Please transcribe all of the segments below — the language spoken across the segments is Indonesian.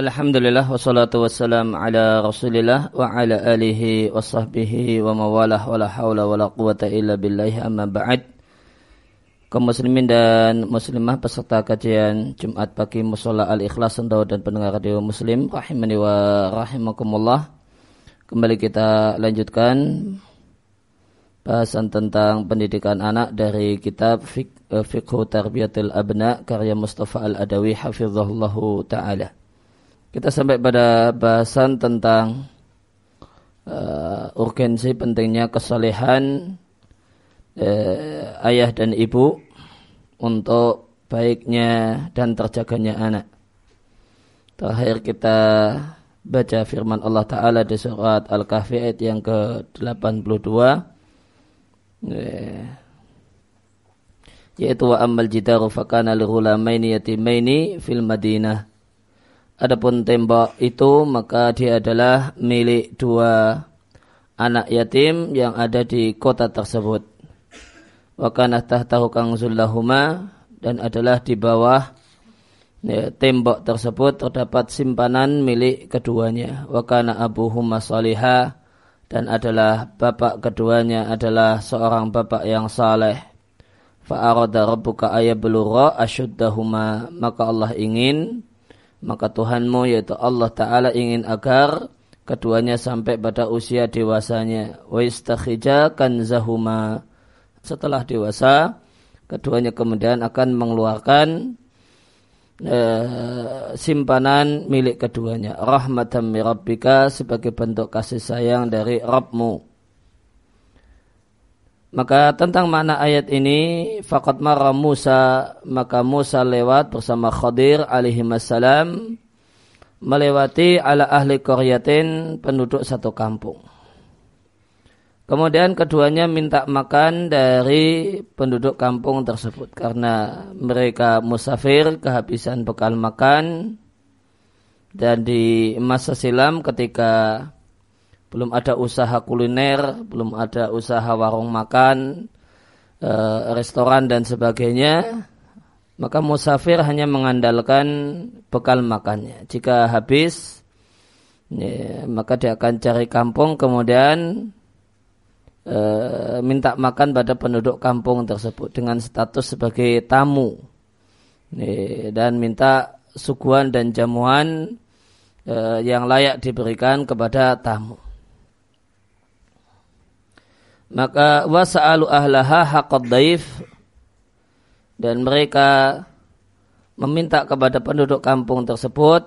Alhamdulillah wassalatu wassalam ala rasulillah wa ala alihi wa sahbihi wa mawalah wa la hawla wa la quwata illa billahi amma ba'd. Kaum muslimin dan muslimah peserta kajian Jumat pagi Musola Al-Ikhlas dan pendengar radio muslim rahimani wa rahimakumullah. Kembali kita lanjutkan bahasan tentang pendidikan anak dari kitab eh, Fiqh Tarbiyatul Abna karya Mustafa Al-Adawi hafizahullahu taala kita sampai pada bahasan tentang uh, urgensi pentingnya kesalehan uh, ayah dan ibu untuk baiknya dan terjaganya anak. Terakhir kita baca firman Allah Ta'ala di surat Al-Kahfi ayat yang ke-82 uh, yaitu wa ammal jidaru fakana lihulamaini yatimaini fil madinah Adapun tembok itu maka dia adalah milik dua anak yatim yang ada di kota tersebut. Wa kana tahtahu kangzullahuma dan adalah di bawah ya, tembok tersebut terdapat simpanan milik keduanya. Wa kana abuhuma salihah dan adalah bapak keduanya adalah seorang bapak yang saleh. Fa'arada rabbuka ayablura ashuddahuma maka Allah ingin maka Tuhanmu yaitu Allah Ta'ala ingin agar keduanya sampai pada usia dewasanya. Wa setelah dewasa keduanya kemudian akan mengeluarkan eh, simpanan milik keduanya. Rahmatan mirabbika sebagai bentuk kasih sayang dari Rabbmu maka tentang makna ayat ini fakat marah Musa maka Musa lewat bersama Khadir alaihi salam melewati ala ahli koryatin penduduk satu kampung. Kemudian keduanya minta makan dari penduduk kampung tersebut karena mereka musafir kehabisan bekal makan dan di masa silam ketika belum ada usaha kuliner, belum ada usaha warung makan, e, restoran dan sebagainya, maka musafir hanya mengandalkan bekal makannya. Jika habis, ya, maka dia akan cari kampung kemudian e, minta makan pada penduduk kampung tersebut dengan status sebagai tamu. Ya, dan minta suguhan dan jamuan e, yang layak diberikan kepada tamu maka wasa'alu ahlaha haqqad daif dan mereka meminta kepada penduduk kampung tersebut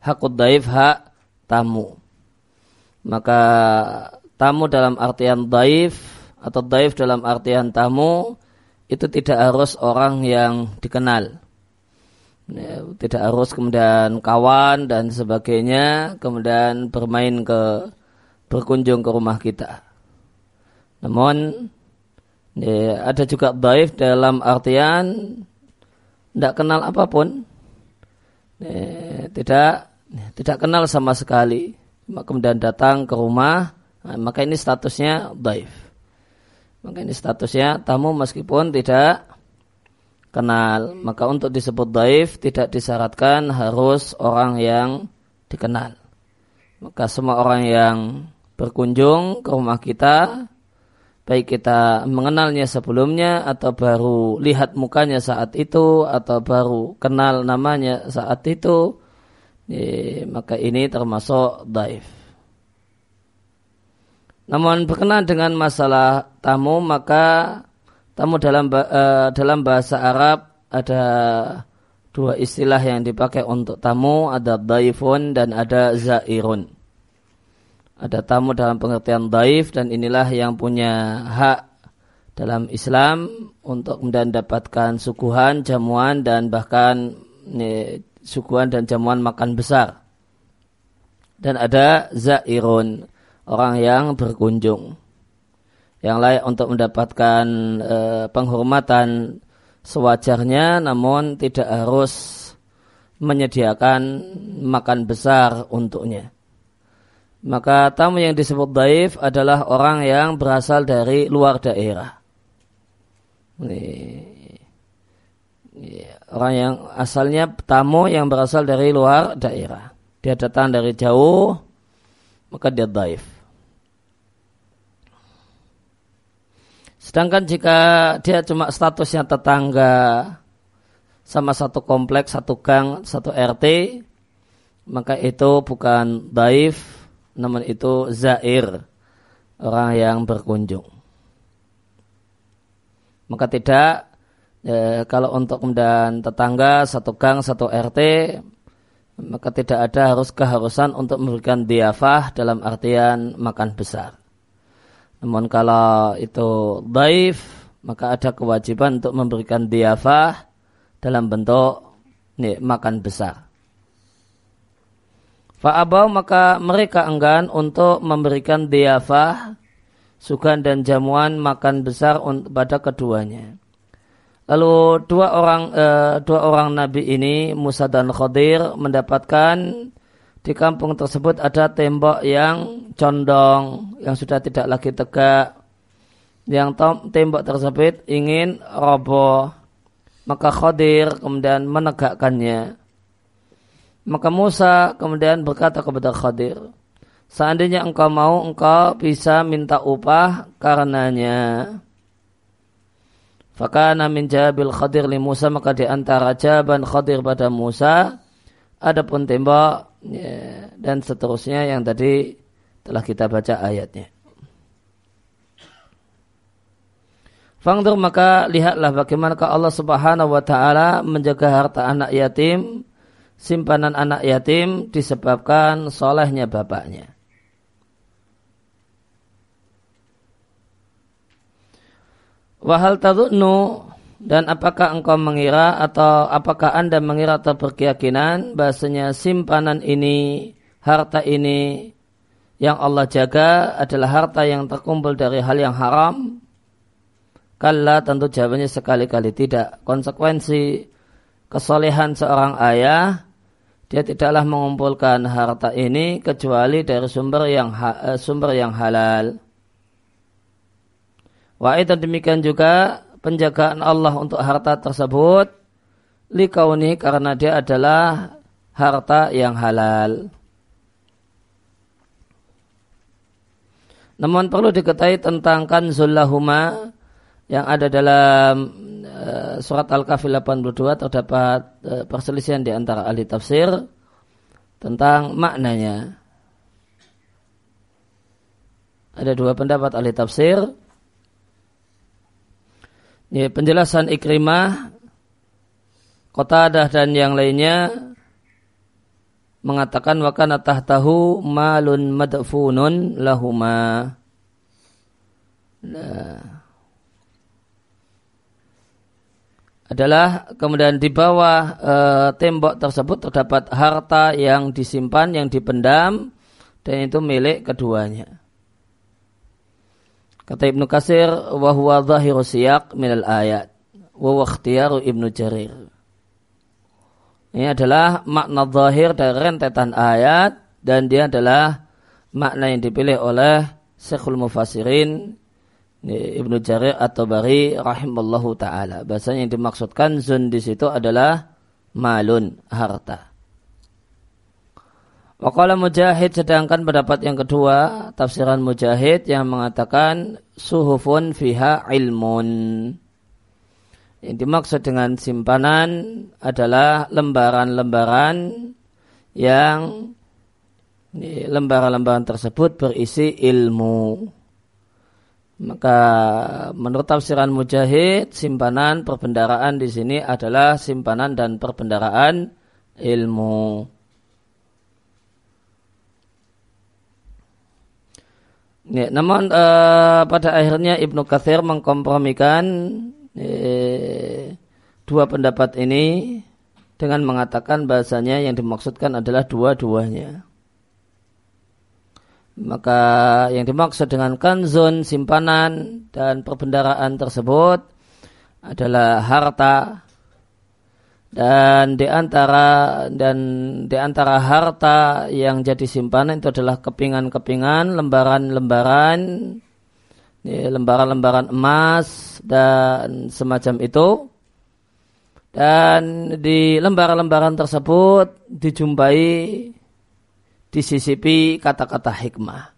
hakud daif hak tamu. Maka tamu dalam artian daif atau daif dalam artian tamu itu tidak harus orang yang dikenal. Ya, tidak harus kemudian kawan dan sebagainya kemudian bermain ke berkunjung ke rumah kita. Namun ya, ada juga baif dalam artian tidak kenal apa pun, ya, tidak tidak kenal sama sekali, kemudian datang ke rumah, nah, maka ini statusnya baif. Maka ini statusnya tamu meskipun tidak kenal. Maka untuk disebut daif tidak disyaratkan harus orang yang dikenal. Maka semua orang yang berkunjung ke rumah kita baik kita mengenalnya sebelumnya atau baru lihat mukanya saat itu atau baru kenal namanya saat itu ya, maka ini termasuk daif. Namun berkenaan dengan masalah tamu maka tamu dalam uh, dalam bahasa Arab ada dua istilah yang dipakai untuk tamu ada daifun dan ada zairun ada tamu dalam pengertian daif dan inilah yang punya hak dalam Islam untuk mendapatkan suguhan, jamuan dan bahkan ini, dan jamuan makan besar. Dan ada zairun, orang yang berkunjung. Yang layak untuk mendapatkan e, penghormatan sewajarnya namun tidak harus menyediakan makan besar untuknya. Maka tamu yang disebut daif adalah orang yang berasal dari luar daerah. Orang yang asalnya tamu yang berasal dari luar daerah. dia datang dari jauh maka dia daif. Sedangkan jika dia cuma statusnya tetangga sama satu kompleks, satu gang, satu RT, maka itu bukan daif, namun itu zair, orang yang berkunjung. Maka tidak, ya, kalau untuk kemudian tetangga, satu gang, satu RT, maka tidak ada harus keharusan untuk memberikan diafah dalam artian makan besar. Namun kalau itu daif, maka ada kewajiban untuk memberikan diafah dalam bentuk nih, makan besar. Fa'abau maka mereka enggan untuk memberikan diafah, sugan dan jamuan makan besar pada keduanya. Lalu dua orang eh, dua orang nabi ini Musa dan Khadir mendapatkan di kampung tersebut ada tembok yang condong, yang sudah tidak lagi tegak, yang tembok tersebut ingin roboh. Maka Khadir kemudian menegakkannya. Maka Musa kemudian berkata kepada Khadir, seandainya engkau mau, engkau bisa minta upah karenanya. Fakana min jabil Khadir li Musa, maka di antara jawaban Khadir pada Musa, adapun tembok ya, dan seterusnya yang tadi telah kita baca ayatnya. Fangdur maka lihatlah bagaimana Allah subhanahu wa ta'ala menjaga harta anak yatim, simpanan anak yatim disebabkan solehnya bapaknya. Wahal tadunnu dan apakah engkau mengira atau apakah anda mengira atau berkeyakinan bahasanya simpanan ini, harta ini yang Allah jaga adalah harta yang terkumpul dari hal yang haram? Kalla tentu jawabannya sekali-kali tidak. Konsekuensi kesolehan seorang ayah, dia tidaklah mengumpulkan harta ini kecuali dari sumber yang eh, sumber yang halal. Wa itu demikian juga penjagaan Allah untuk harta tersebut likauni karena dia adalah harta yang halal. Namun perlu diketahui tentang kanzul lahuma yang ada dalam uh, surat Al-Kahfi 82 terdapat uh, perselisihan di antara ahli tafsir tentang maknanya. Ada dua pendapat ahli tafsir Ya, penjelasan Ikrimah, Qatadah dan yang lainnya mengatakan wa kana tahtahu malun madfunun lahuma. Nah, adalah kemudian di bawah e, tembok tersebut terdapat harta yang disimpan yang dipendam dan itu milik keduanya. Kata Ibnu Kasir, wa huwa zahiru siyak minal ayat. Wa ikhtiyaru Ibnu Jarir. Ini adalah makna zahir dari rentetan ayat dan dia adalah makna yang dipilih oleh Syekhul Mufassirin Ibnu Jarir atau Bari rahimallahu taala. Bahasanya yang dimaksudkan zun di situ adalah malun harta. Wakala Mujahid sedangkan pendapat yang kedua tafsiran Mujahid yang mengatakan suhufun fiha ilmun. Yang dimaksud dengan simpanan adalah lembaran-lembaran yang lembaran-lembaran tersebut berisi ilmu. Maka menurut tafsiran Mujahid, simpanan perbendaraan di sini adalah simpanan dan perbendaraan ilmu. Ya, namun uh, pada akhirnya Ibnu Katsir mengkompromikan eh, dua pendapat ini dengan mengatakan bahasanya yang dimaksudkan adalah dua-duanya. Maka yang dimaksud dengan kanzun, simpanan, dan perbendaraan tersebut adalah harta dan di antara dan di antara harta yang jadi simpanan itu adalah kepingan-kepingan, lembaran-lembaran, lembaran-lembaran emas dan semacam itu. Dan di lembaran-lembaran tersebut dijumpai disisipi kata-kata hikmah.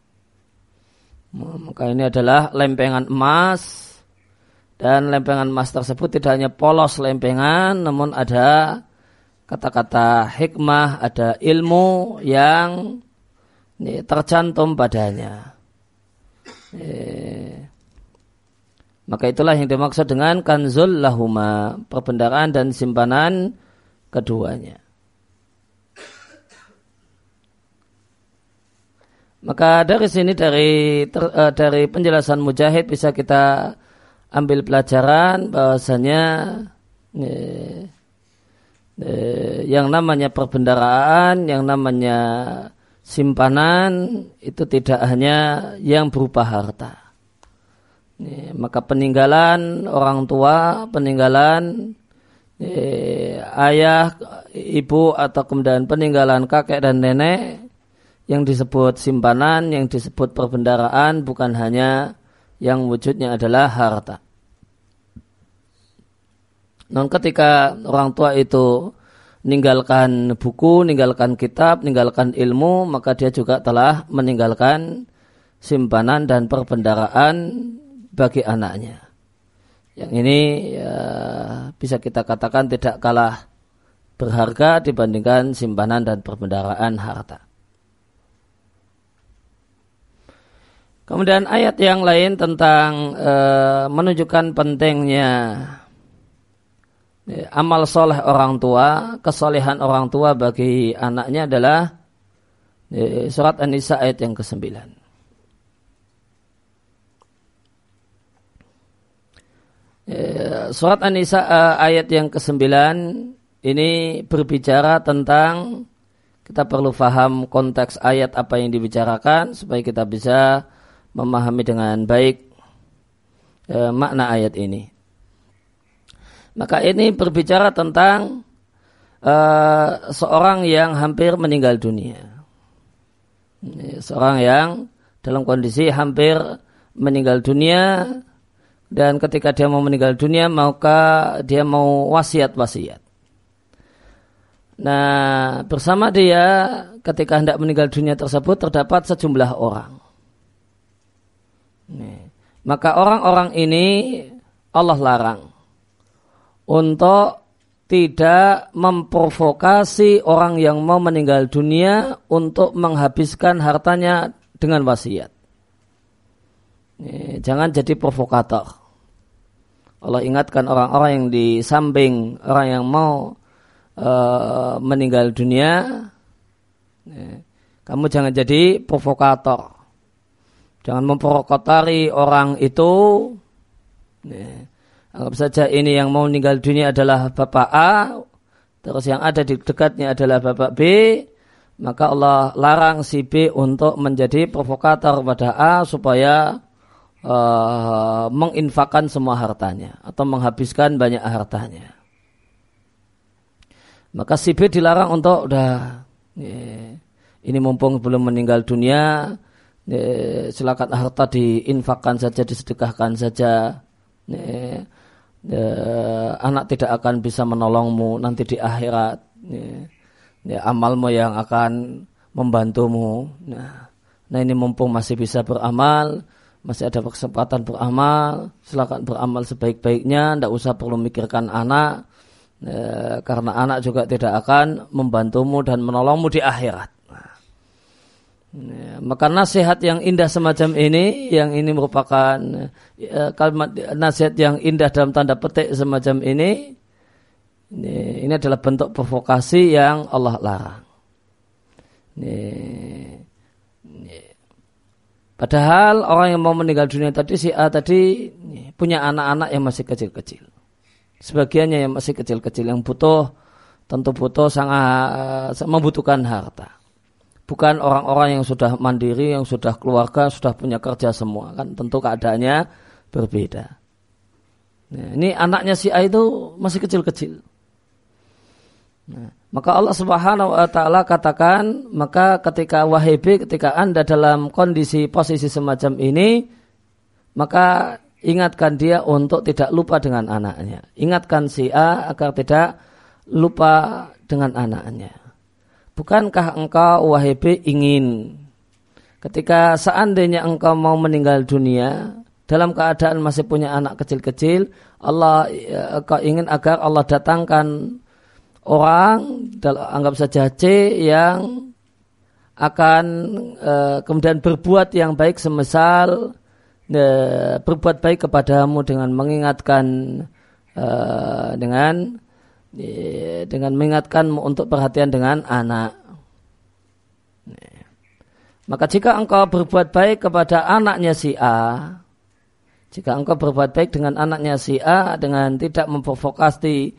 Maka ini adalah lempengan emas dan lempengan emas tersebut tidak hanya polos lempengan namun ada kata-kata hikmah, ada ilmu yang tercantum padanya. Eh, maka itulah yang dimaksud dengan kanzul lahuma, perbendaraan dan simpanan keduanya. Maka dari sini dari ter, uh, dari penjelasan Mujahid bisa kita ambil pelajaran bahwasanya eh, eh, yang namanya perbendaraan, yang namanya simpanan itu tidak hanya yang berupa harta. Ini, maka peninggalan orang tua, peninggalan eh, ayah, ibu atau kemudian peninggalan kakek dan nenek yang disebut simpanan, yang disebut perbendaraan bukan hanya yang wujudnya adalah harta. Non ketika orang tua itu meninggalkan buku, meninggalkan kitab, meninggalkan ilmu, maka dia juga telah meninggalkan simpanan dan perbendaraan bagi anaknya. Yang ini ya, bisa kita katakan tidak kalah berharga dibandingkan simpanan dan perbendaraan harta. Kemudian ayat yang lain tentang e, menunjukkan pentingnya Ya, amal soleh orang tua, kesolehan orang tua bagi anaknya adalah ya, surat An-Nisa ayat yang ke-9. Ya, surat An-Nisa ayat yang ke-9 ini berbicara tentang kita perlu faham konteks ayat apa yang dibicarakan supaya kita bisa memahami dengan baik uh, makna ayat ini. Maka ini berbicara tentang uh, seorang yang hampir meninggal dunia. Seorang yang dalam kondisi hampir meninggal dunia dan ketika dia mau meninggal dunia maka dia mau wasiat-wasiat. Nah, bersama dia ketika hendak meninggal dunia tersebut terdapat sejumlah orang. Maka orang-orang ini Allah larang untuk tidak memprovokasi orang yang mau meninggal dunia untuk menghabiskan hartanya dengan wasiat. Jangan jadi provokator. Allah ingatkan orang-orang yang di samping orang yang mau uh, meninggal dunia, kamu jangan jadi provokator. Jangan memprovokatori orang itu. Anggap saja ini yang mau meninggal dunia adalah Bapak A, terus yang ada di dekatnya adalah Bapak B, maka Allah larang si B untuk menjadi provokator pada A supaya uh, menginfakkan semua hartanya atau menghabiskan banyak hartanya. Maka si B dilarang untuk udah ini mumpung belum meninggal dunia, silakan harta diinfakkan saja, disedekahkan saja anak tidak akan bisa menolongmu nanti di akhirat. Amalmu yang akan membantumu. Nah, nah ini mumpung masih bisa beramal, masih ada kesempatan beramal, silakan beramal sebaik-baiknya, tidak usah perlu mikirkan anak, karena anak juga tidak akan membantumu dan menolongmu di akhirat. Ya, maka nasihat yang indah semacam ini, yang ini merupakan ya, kalimat nasihat yang indah dalam tanda petik semacam ini, ini, adalah bentuk provokasi yang Allah larang. Padahal orang yang mau meninggal dunia tadi si A tadi punya anak-anak yang masih kecil-kecil. Sebagiannya yang masih kecil-kecil yang butuh tentu butuh sangat membutuhkan harta bukan orang-orang yang sudah mandiri, yang sudah keluarga, sudah punya kerja semua. Kan tentu keadaannya berbeda. Nah, ini anaknya si A itu masih kecil-kecil. Nah, maka Allah Subhanahu wa taala katakan, maka ketika wahai ketika Anda dalam kondisi posisi semacam ini, maka ingatkan dia untuk tidak lupa dengan anaknya. Ingatkan si A agar tidak lupa dengan anaknya. Bukankah engkau wahai ingin ketika seandainya engkau mau meninggal dunia dalam keadaan masih punya anak kecil-kecil, Allah engkau ingin agar Allah datangkan orang, anggap saja C yang akan uh, kemudian berbuat yang baik semisal uh, berbuat baik kepadamu dengan mengingatkan uh, dengan dengan mengingatkanmu untuk perhatian dengan anak. Maka jika engkau berbuat baik kepada anaknya si A, jika engkau berbuat baik dengan anaknya si A dengan tidak memprovokasi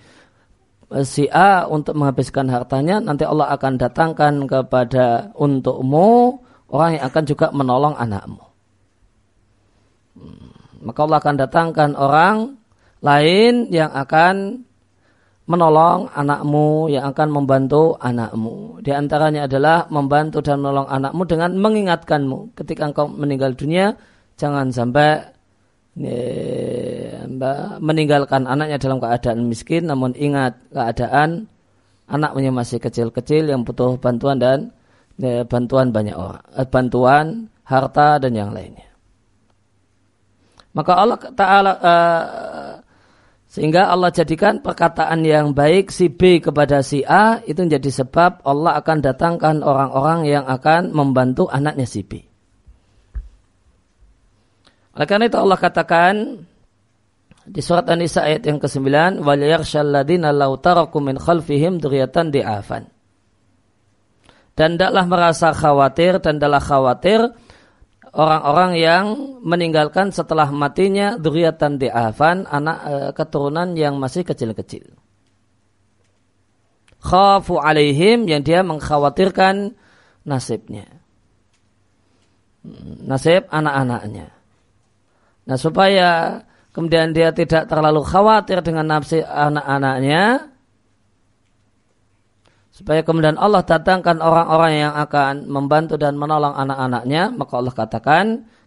eh, si A untuk menghabiskan hartanya, nanti Allah akan datangkan kepada untukmu orang yang akan juga menolong anakmu. Hmm, maka Allah akan datangkan orang lain yang akan menolong anakmu, yang akan membantu anakmu. Di antaranya adalah membantu dan menolong anakmu dengan mengingatkanmu ketika engkau meninggal dunia, jangan sampai meninggalkan anaknya dalam keadaan miskin namun ingat keadaan anaknya masih kecil-kecil yang butuh bantuan dan bantuan banyak orang eh, bantuan harta dan yang lainnya maka Allah Ta'ala uh, sehingga Allah jadikan perkataan yang baik si B kepada si A itu menjadi sebab Allah akan datangkan orang-orang yang akan membantu anaknya si B. Oleh karena itu Allah katakan di surat An-Nisa ayat yang ke-9, "Wal ladina law taraku min khalfihim dzurriatan di'afan." Dan tidaklah merasa khawatir dan tidaklah khawatir orang-orang yang meninggalkan setelah matinya dzurriatan di'afan, anak e, keturunan yang masih kecil-kecil. Khafu alaihim yang dia mengkhawatirkan nasibnya. Nasib anak-anaknya. Nah supaya kemudian dia tidak terlalu khawatir dengan nafsi anak-anaknya, supaya kemudian Allah datangkan orang-orang yang akan membantu dan menolong anak-anaknya, maka Allah katakan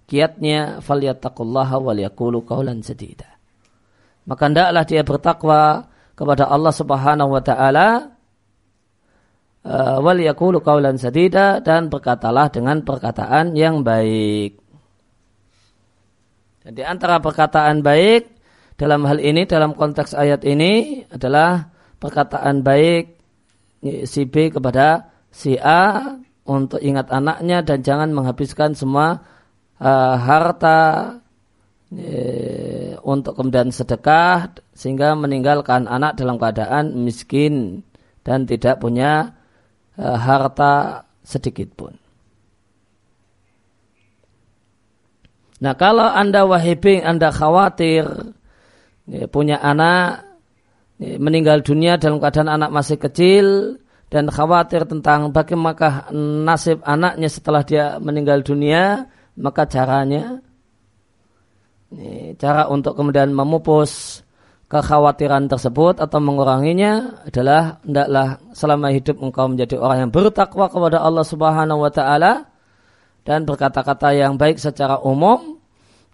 kiatnya falyattaqullaha wal yaqulu qawlan sadida. Maka hendaklah dia bertakwa kepada Allah Subhanahu wa taala uh, wal yaqulu qawlan sadida dan berkatalah dengan perkataan yang baik. Dan di antara perkataan baik dalam hal ini, dalam konteks ayat ini adalah perkataan baik si B kepada si A untuk ingat anaknya dan jangan menghabiskan semua uh, harta uh, untuk kemudian sedekah sehingga meninggalkan anak dalam keadaan miskin dan tidak punya uh, harta sedikit pun. Nah kalau anda wahibing, anda khawatir ya, punya anak meninggal dunia dalam keadaan anak masih kecil dan khawatir tentang bagaimana nasib anaknya setelah dia meninggal dunia, maka caranya ya, cara untuk kemudian memupus kekhawatiran tersebut atau menguranginya adalah hendaklah selama hidup engkau menjadi orang yang bertakwa kepada Allah Subhanahu wa taala dan berkata-kata yang baik secara umum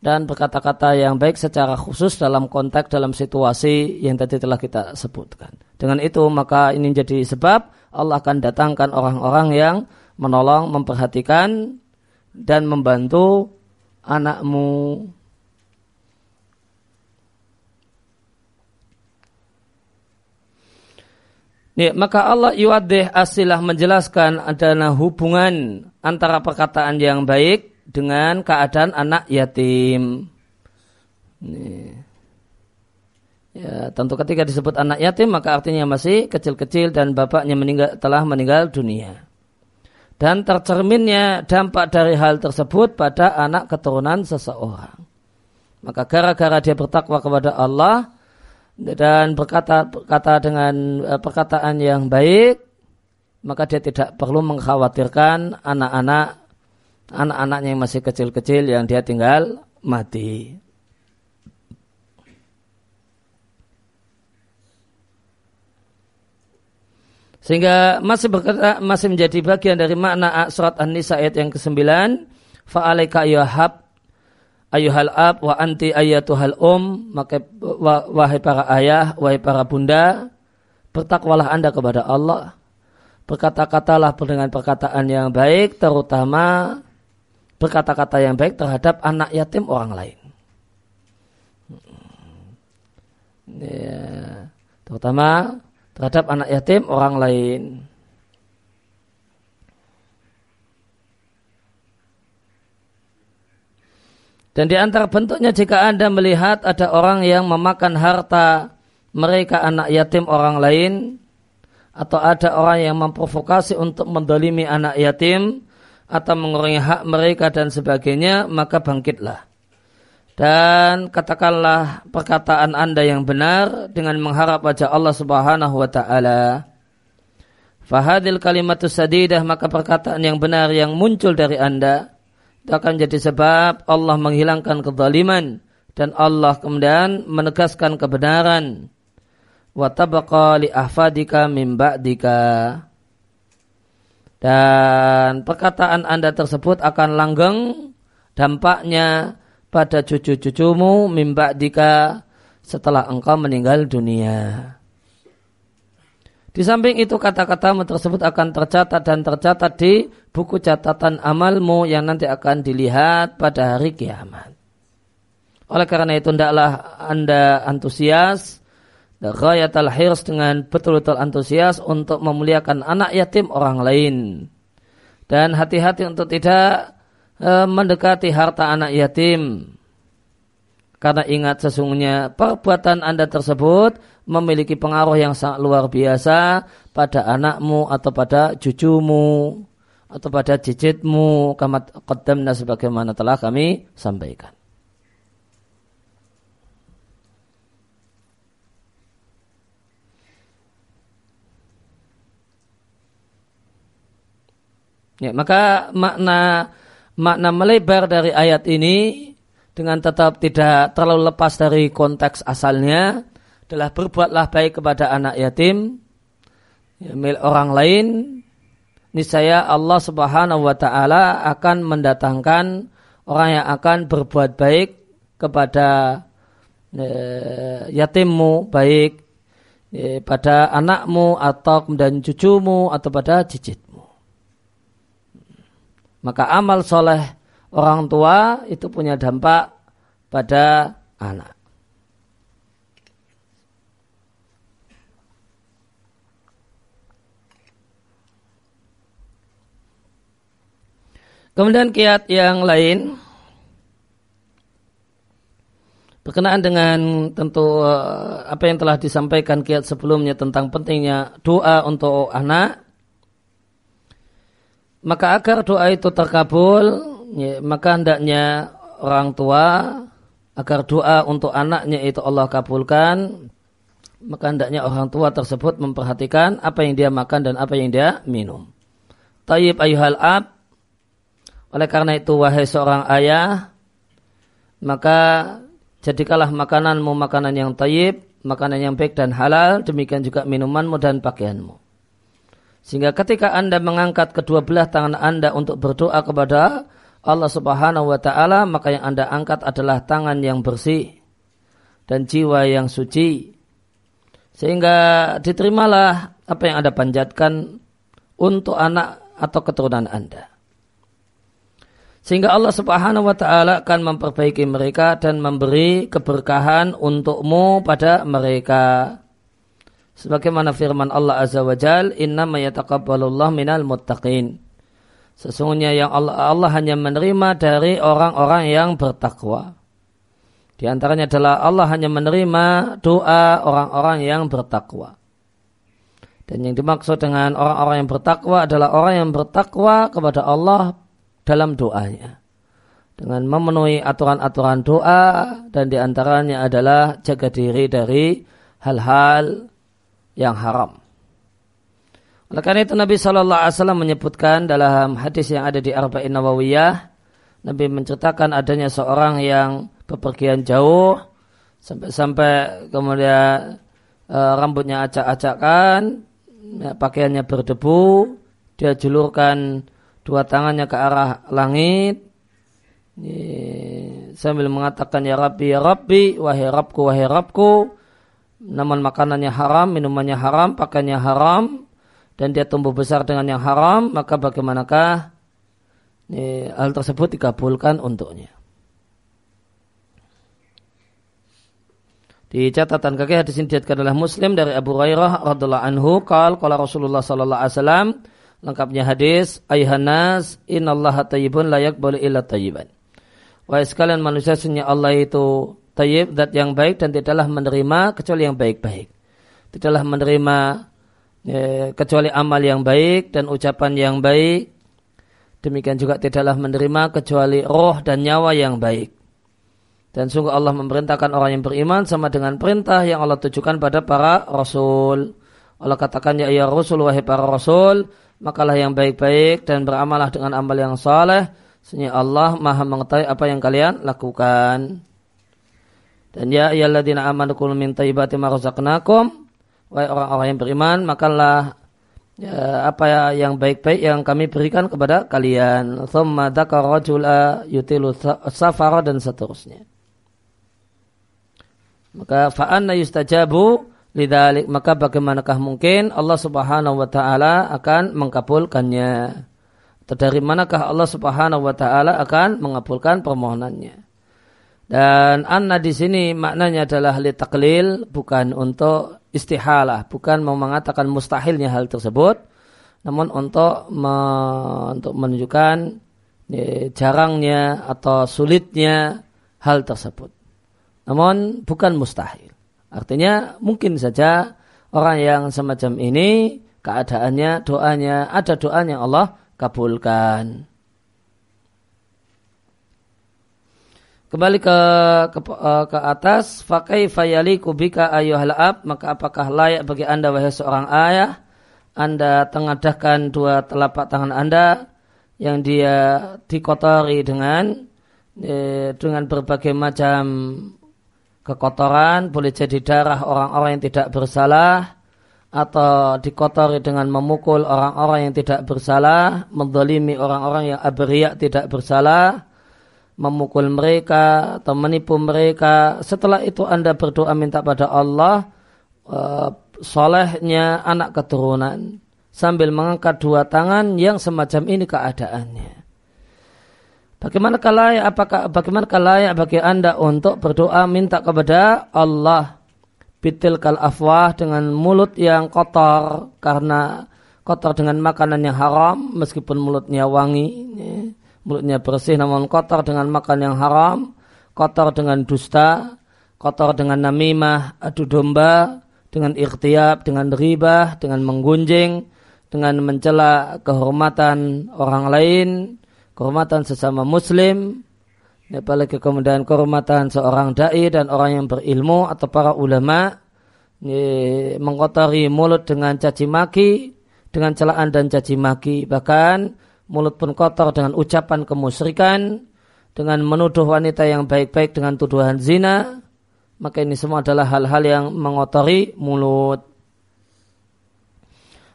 dan berkata-kata yang baik secara khusus dalam konteks dalam situasi yang tadi telah kita sebutkan. Dengan itu maka ini jadi sebab Allah akan datangkan orang-orang yang menolong, memperhatikan dan membantu anakmu. Ya, maka Allah yuadih asilah menjelaskan adanya hubungan antara perkataan yang baik dengan keadaan anak yatim. Ya, tentu ketika disebut anak yatim maka artinya masih kecil-kecil dan bapaknya meninggal, telah meninggal dunia. Dan tercerminnya dampak dari hal tersebut pada anak keturunan seseorang. Maka gara-gara dia bertakwa kepada Allah, dan berkata berkata dengan eh, perkataan yang baik maka dia tidak perlu mengkhawatirkan anak-anak anak-anaknya yang masih kecil-kecil yang dia tinggal mati. Sehingga masih berkata, masih menjadi bagian dari makna surat An-Nisa ayat yang ke-9, fa'alaika ayyuhab ayuhal ab wa anti ayatuhal um maka wahai para ayah wahai para bunda bertakwalah anda kepada Allah berkata-katalah dengan perkataan yang baik, terutama berkata-kata yang baik terhadap anak yatim orang lain. Ya, terutama terhadap anak yatim orang lain. Dan di antara bentuknya jika Anda melihat ada orang yang memakan harta mereka anak yatim orang lain atau ada orang yang memprovokasi untuk mendolimi anak yatim atau mengurangi hak mereka dan sebagainya maka bangkitlah. Dan katakanlah perkataan anda yang benar dengan mengharap wajah Allah subhanahu wa ta'ala. Fahadil kalimatus sadidah maka perkataan yang benar yang muncul dari anda itu akan jadi sebab Allah menghilangkan kezaliman dan Allah kemudian menegaskan kebenaran. Wa tabaqa li ahfadika min dan perkataan Anda tersebut akan langgeng dampaknya pada cucu-cucumu min ba'dika setelah engkau meninggal dunia. Di samping itu kata-katamu tersebut akan tercatat dan tercatat di buku catatan amalmu yang nanti akan dilihat pada hari kiamat. Oleh karena itu hendaklah Anda antusias Ghayat al-hirs dengan betul-betul antusias untuk memuliakan anak yatim orang lain. Dan hati-hati untuk tidak e, mendekati harta anak yatim. Karena ingat sesungguhnya perbuatan Anda tersebut memiliki pengaruh yang sangat luar biasa pada anakmu atau pada cucumu atau pada cicitmu kamat qaddamna sebagaimana telah kami sampaikan. Ya, maka makna makna melebar dari ayat ini dengan tetap tidak terlalu lepas dari konteks asalnya adalah berbuatlah baik kepada anak yatim ya, milik orang lain. Niscaya Allah Subhanahu wa taala akan mendatangkan orang yang akan berbuat baik kepada e, yatimmu baik e, pada anakmu atau kemudian cucumu atau pada cicitmu maka amal soleh orang tua itu punya dampak pada anak. Kemudian kiat yang lain berkenaan dengan tentu eh, apa yang telah disampaikan kiat sebelumnya tentang pentingnya doa untuk anak maka agar doa itu terkabul ya, maka hendaknya orang tua agar doa untuk anaknya itu Allah kabulkan maka hendaknya orang tua tersebut memperhatikan apa yang dia makan dan apa yang dia minum. Tayyib ayuhal ab oleh karena itu wahai seorang ayah, maka jadikanlah makananmu makanan yang tayyib, makanan yang baik dan halal, demikian juga minumanmu dan pakaianmu. Sehingga ketika Anda mengangkat kedua belah tangan Anda untuk berdoa kepada Allah Subhanahu wa taala, maka yang Anda angkat adalah tangan yang bersih dan jiwa yang suci. Sehingga diterimalah apa yang Anda panjatkan untuk anak atau keturunan Anda. Sehingga Allah Subhanahu wa taala akan memperbaiki mereka dan memberi keberkahan untukmu pada mereka. Sebagaimana firman Allah Azza wa Jal, "Inna ma yataqabbalullah minal muttaqin." Sesungguhnya yang Allah Allah hanya menerima dari orang-orang yang bertakwa. Di antaranya adalah Allah hanya menerima doa orang-orang yang bertakwa. Dan yang dimaksud dengan orang-orang yang bertakwa adalah orang yang bertakwa kepada Allah dalam doanya. Dengan memenuhi aturan-aturan doa dan di antaranya adalah jaga diri dari hal-hal yang haram. Oleh karena itu Nabi Shallallahu Alaihi Wasallam menyebutkan dalam hadis yang ada di Arba'in Nawawiyah, Nabi menceritakan adanya seorang yang bepergian jauh sampai-sampai kemudian e, rambutnya acak-acakan, ya, pakaiannya berdebu, dia julurkan dua tangannya ke arah langit sambil mengatakan ya Rabbi ya Rabbi wahai Rabbku wahai Rabbku namun makanannya haram minumannya haram pakaiannya haram dan dia tumbuh besar dengan yang haram, maka bagaimanakah ini, hal tersebut dikabulkan untuknya. Di catatan kaki hadis ini diatkan oleh Muslim dari Abu Hurairah radhiallahu anhu qal qala Rasulullah sallallahu alaihi wasallam lengkapnya hadis ayhanas innallaha tayyibun la yaqbalu illa tayyiban. Wahai sekalian manusia sesungguhnya Allah itu tayyib zat yang baik dan tidaklah menerima kecuali yang baik-baik. Tidaklah menerima ya, kecuali amal yang baik dan ucapan yang baik. Demikian juga tidaklah menerima kecuali roh dan nyawa yang baik. Dan sungguh Allah memerintahkan orang yang beriman sama dengan perintah yang Allah tujukan pada para rasul. Allah katakan ya ya rasul wahai para rasul, makalah yang baik-baik dan beramalah dengan amal yang saleh. Sesungguhnya Allah Maha mengetahui apa yang kalian lakukan. Dan ya ayyalladzina amanu kulu min thayyibati ma razaqnakum. Wahai orang-orang yang beriman, makanlah ya, apa yang baik-baik yang kami berikan kepada kalian. Thumma dzakara rajula yutilu safara dan seterusnya. Maka fa'anna yustajabu lidalik maka bagaimanakah mungkin Allah Subhanahu wa taala akan mengkabulkannya? Dari manakah Allah Subhanahu wa taala akan mengabulkan permohonannya? Dan anna di sini maknanya adalah li taklil bukan untuk istihalah, bukan mau mengatakan mustahilnya hal tersebut, namun untuk me, untuk menunjukkan ya, jarangnya atau sulitnya hal tersebut. Namun bukan mustahil. Artinya mungkin saja orang yang semacam ini keadaannya, doanya, ada doanya Allah kabulkan. Kembali ke ke, eh, ke atas, fakai fayali kubika ayuhal ab, maka apakah layak bagi anda wahai seorang ayah, anda tengadahkan dua telapak tangan anda yang dia dikotori dengan eh, dengan berbagai macam kekotoran, boleh jadi darah orang-orang yang tidak bersalah, atau dikotori dengan memukul orang-orang yang tidak bersalah, mendolimi orang-orang yang aberiak tidak bersalah, memukul mereka atau menipu mereka. Setelah itu Anda berdoa minta pada Allah, uh, solehnya anak keturunan, sambil mengangkat dua tangan yang semacam ini keadaannya. Bagaimana layak apakah bagaimana layak bagi Anda untuk berdoa minta kepada Allah bitil kal afwah dengan mulut yang kotor karena kotor dengan makanan yang haram meskipun mulutnya wangi mulutnya bersih namun kotor dengan makan yang haram kotor dengan dusta kotor dengan namimah adu domba dengan ikhtiab dengan ribah dengan menggunjing dengan mencela kehormatan orang lain kehormatan sesama muslim, apalagi kemudian kehormatan seorang dai dan orang yang berilmu atau para ulama ini, mengkotori mulut dengan caci maki, dengan celaan dan caci maki, bahkan mulut pun kotor dengan ucapan kemusyrikan, dengan menuduh wanita yang baik-baik dengan tuduhan zina, maka ini semua adalah hal-hal yang mengotori mulut.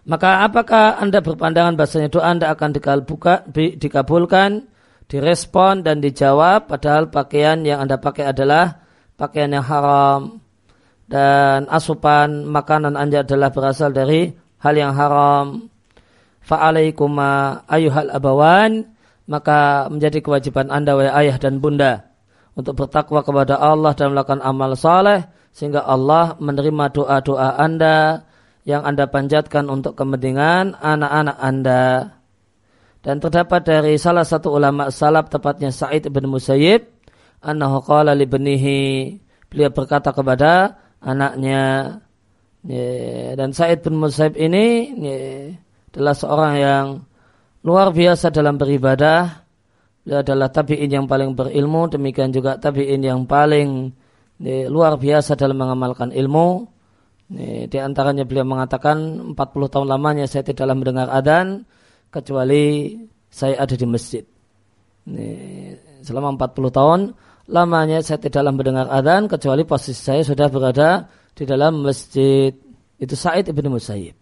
Maka apakah Anda berpandangan bahasanya doa Anda akan dikabulkan, direspon dan dijawab padahal pakaian yang Anda pakai adalah pakaian yang haram dan asupan makanan Anda adalah berasal dari hal yang haram. Fa'alaikuma ayuhal abawan maka menjadi kewajiban Anda wahai ayah dan bunda untuk bertakwa kepada Allah dan melakukan amal saleh sehingga Allah menerima doa-doa Anda yang Anda panjatkan untuk kepentingan anak-anak Anda. Dan terdapat dari salah satu ulama salaf tepatnya Sa'id bin Musayyib annahu qala li beliau berkata kepada anaknya dan Sa'id bin Musayyib ini adalah seorang yang luar biasa dalam beribadah beliau adalah tabi'in yang paling berilmu demikian juga tabi'in yang paling luar biasa dalam mengamalkan ilmu ini, di antaranya beliau mengatakan 40 tahun lamanya saya tidaklah mendengar adan kecuali saya ada di masjid. Ini, selama 40 tahun lamanya saya tidaklah mendengar adan kecuali posisi saya sudah berada di dalam masjid. Itu Said ibn Musayyib.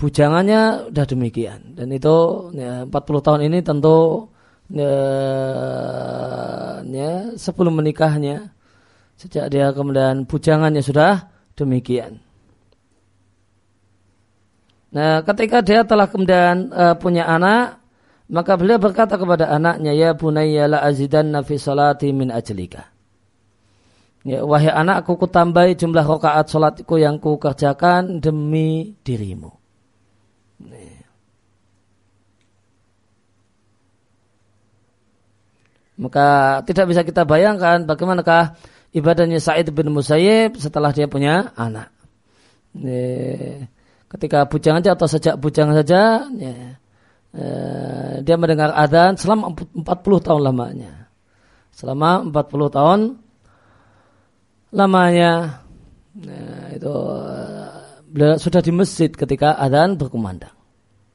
Bujangannya sudah demikian dan itu ya, 40 tahun ini tentu ya, ya, sebelum menikahnya Sejak dia kemudian bujangannya sudah demikian. Nah, ketika dia telah kemudian uh, punya anak, maka beliau berkata kepada anaknya, "Ya bunayya la azidanna fi salati min ajlika." Ya, wahai anakku, ku tambahi jumlah rakaat salatku yang ku kerjakan demi dirimu. Maka tidak bisa kita bayangkan bagaimanakah ibadahnya Sa'id bin Musayyib setelah dia punya anak. Ketika bujang saja atau sejak bujang saja, ya, eh, dia mendengar adzan selama 40 tahun lamanya. Selama 40 tahun lamanya, nah, itu beliau sudah di masjid ketika adzan berkumandang.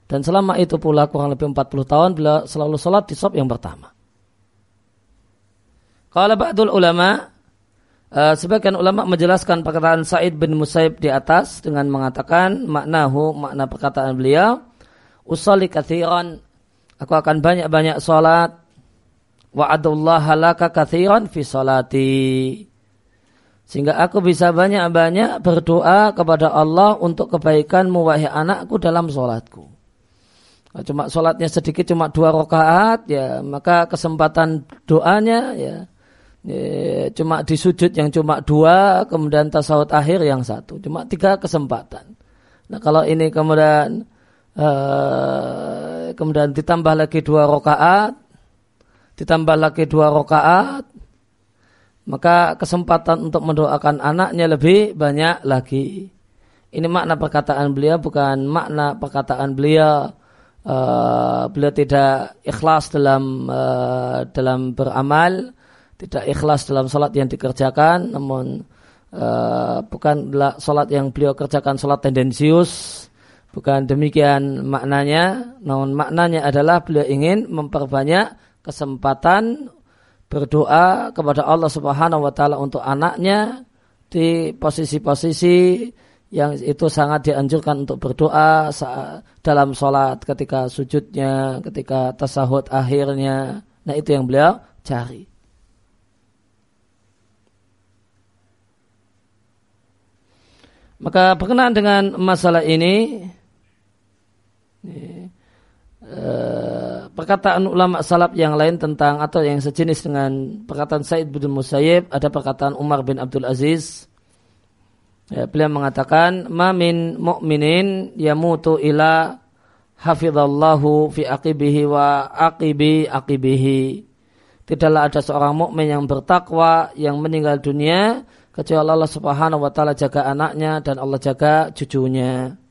Dan selama itu pula kurang lebih 40 tahun beliau selalu sholat di sop yang pertama. Kalau ba'dul ulama uh, sebagian ulama menjelaskan perkataan Said bin Musaib di atas dengan mengatakan maknahu makna perkataan beliau usolli kathiran aku akan banyak-banyak salat wa'adullah halaka kathiran fi salati sehingga aku bisa banyak-banyak berdoa kepada Allah untuk kebaikan wahai anakku dalam sholatku. Cuma sholatnya sedikit cuma dua rakaat ya maka kesempatan doanya ya Ya, cuma di sujud yang cuma dua, kemudian tasawuf akhir yang satu, cuma tiga kesempatan. Nah kalau ini kemudian uh, kemudian ditambah lagi dua rakaat, ditambah lagi dua rakaat, maka kesempatan untuk mendoakan anaknya lebih banyak lagi. Ini makna perkataan beliau bukan makna perkataan beliau uh, beliau tidak ikhlas dalam uh, dalam beramal tidak ikhlas dalam sholat yang dikerjakan, namun uh, bukanlah sholat yang beliau kerjakan sholat tendensius, bukan demikian maknanya, namun maknanya adalah beliau ingin memperbanyak kesempatan berdoa kepada Allah Subhanahu wa taala untuk anaknya di posisi-posisi yang itu sangat dianjurkan untuk berdoa saat dalam sholat ketika sujudnya, ketika tasahud akhirnya. Nah itu yang beliau cari. Maka berkenaan dengan masalah ini, eh, perkataan ulama salaf yang lain tentang atau yang sejenis dengan perkataan Said bin Musayyib ada perkataan Umar bin Abdul Aziz. Ya, beliau mengatakan, "Mamin mu'minin yamutu ila hafizallahu fi aqibihi wa aqibi aqibihi." Tidaklah ada seorang mukmin yang bertakwa yang meninggal dunia kecuali Allah Subhanahu wa taala jaga anaknya dan Allah jaga cucunya.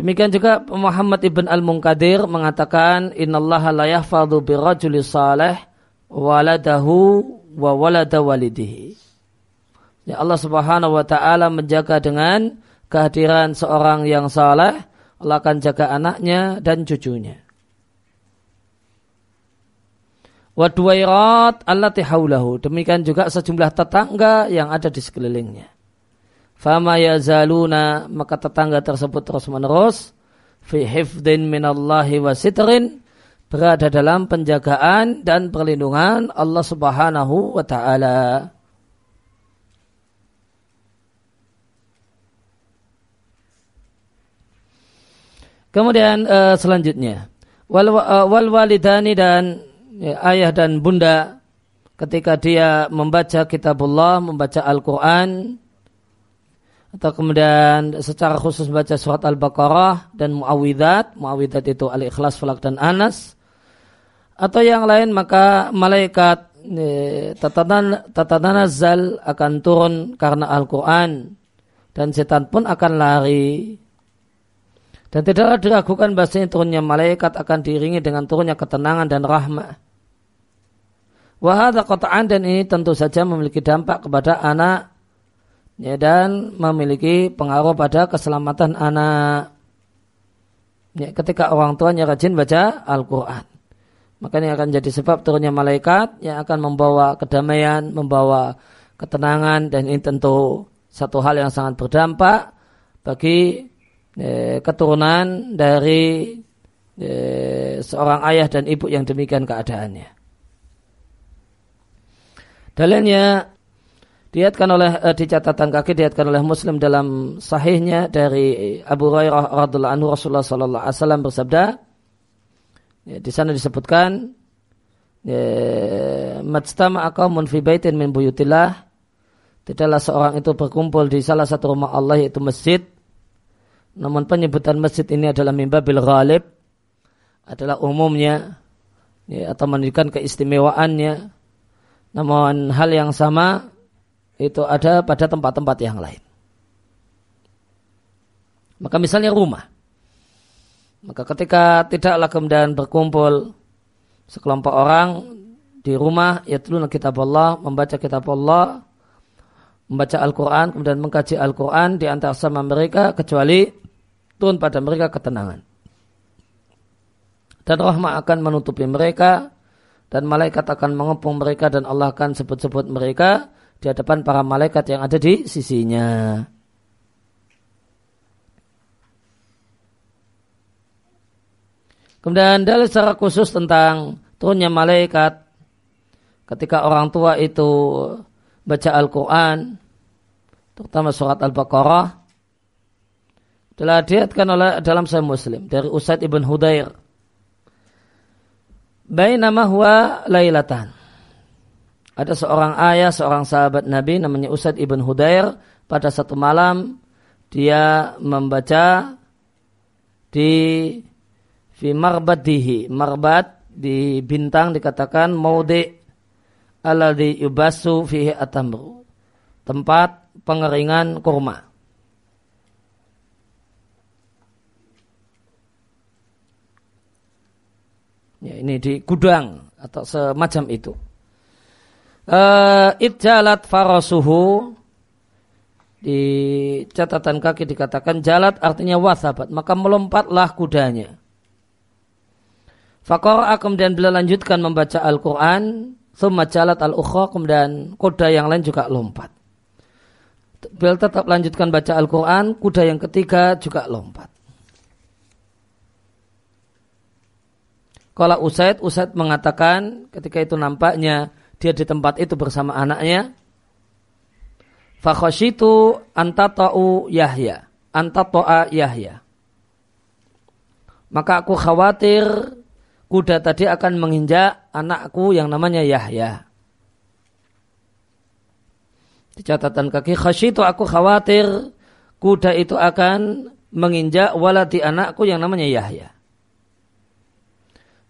Demikian juga Muhammad ibn al-Munkadir mengatakan innallaha la yahfadhu bi rajuli salih waladahu wa walada walidihi. Ya Allah Subhanahu wa taala menjaga dengan kehadiran seorang yang saleh, Allah akan jaga anaknya dan cucunya. Wadwairat allati haulahu. Demikian juga sejumlah tetangga yang ada di sekelilingnya. Fama yazaluna maka tetangga tersebut terus menerus fi hifdin minallahi wa sitrin berada dalam penjagaan dan perlindungan Allah Subhanahu wa taala. Kemudian uh, selanjutnya wal, uh, wal walidani dan ya, ayah dan bunda ketika dia membaca kitabullah, membaca Al-Quran, atau kemudian secara khusus membaca surat Al-Baqarah dan Muawidat, Muawidat itu Al-Ikhlas, Falak dan Anas, atau yang lain maka malaikat tatanazal akan turun karena Al-Quran. Dan setan pun akan lari. Dan tidaklah diragukan bahasanya turunnya malaikat akan diiringi dengan turunnya ketenangan dan rahmah. Wahada kotaan dan ini tentu saja memiliki dampak kepada anak ya, dan memiliki pengaruh pada keselamatan anak. Ya, ketika orang tuanya rajin baca Al-Quran. Maka ini akan jadi sebab turunnya malaikat yang akan membawa kedamaian, membawa ketenangan dan ini tentu satu hal yang sangat berdampak bagi Eh, keturunan dari eh, seorang ayah dan ibu yang demikian keadaannya. Dalilnya Diatkan oleh uh, di catatan kaki diatkan oleh Muslim dalam sahihnya dari Abu Hurairah radhiallahu anhu Rasulullah sallallahu alaihi wasallam bersabda ya, di sana disebutkan ya, majtama'a qaumun fi baitin min buyutillah. Tidaklah seorang itu berkumpul di salah satu rumah Allah yaitu masjid. Namun penyebutan masjid ini adalah mimbabil ghalib adalah umumnya ya, atau menunjukkan keistimewaannya. Namun hal yang sama itu ada pada tempat-tempat yang lain. Maka misalnya rumah. Maka ketika tidaklah kemudian berkumpul sekelompok orang di rumah yatluna kitab Allah, membaca kitab Allah, membaca Al-Quran, kemudian mengkaji Al-Quran di antara sama mereka kecuali turun pada mereka ketenangan. Dan rahmat akan menutupi mereka dan malaikat akan mengepung mereka dan Allah akan sebut-sebut mereka di hadapan para malaikat yang ada di sisinya. Kemudian dalil secara khusus tentang turunnya malaikat ketika orang tua itu baca Al-Quran, terutama surat Al-Baqarah, telah diatkan oleh dalam Sahih Muslim dari Usaid ibn Hudair. nama huwa lailatan ada seorang ayah, seorang sahabat Nabi namanya Usaid ibn Hudair pada satu malam dia membaca di fi marbadihi marbat di bintang dikatakan maudi alladhi yubasu fihi atamru tempat pengeringan kurma. Ya ini di gudang atau semacam itu uh, jalat farasuhu. Di catatan kaki dikatakan jalat artinya wasabat maka melompatlah kudanya. Fakor kemudian beliau lanjutkan membaca Al-Quran Summa jalat al-ukhra kemudian kuda yang lain juga lompat. Beliau tetap lanjutkan baca Al-Quran Kuda yang ketiga juga lompat. Kalau Usaid, Usaid mengatakan ketika itu nampaknya dia di tempat itu bersama anaknya. Fakhashitu antata'u Yahya. Antata'a Yahya. Maka aku khawatir kuda tadi akan menginjak anakku yang namanya Yahya. Di catatan kaki khasyitu aku khawatir kuda itu akan menginjak waladi anakku yang namanya Yahya.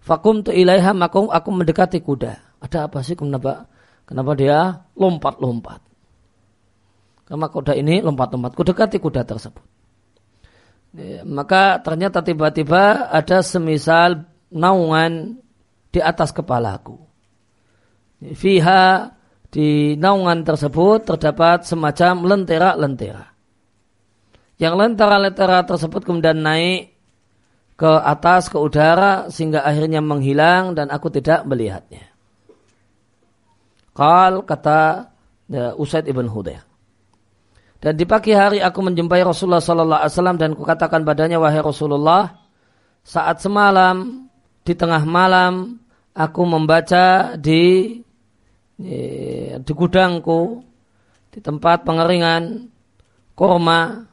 Fakum tu ilaiha makum aku mendekati kuda. Ada apa sih kenapa kenapa dia lompat-lompat? Karena kuda ini lompat-lompat. Kudekati kuda tersebut. Maka ternyata tiba-tiba ada semisal naungan di atas kepalaku. Fiha di naungan tersebut terdapat semacam lentera-lentera. Yang lentera-lentera tersebut kemudian naik ke atas ke udara sehingga akhirnya menghilang dan aku tidak melihatnya. Qal kata ya, Usaid ibn Hudair. Dan di pagi hari aku menjumpai Rasulullah sallallahu alaihi wasallam dan kukatakan padanya wahai Rasulullah saat semalam di tengah malam aku membaca di ya, di gudangku di tempat pengeringan korma.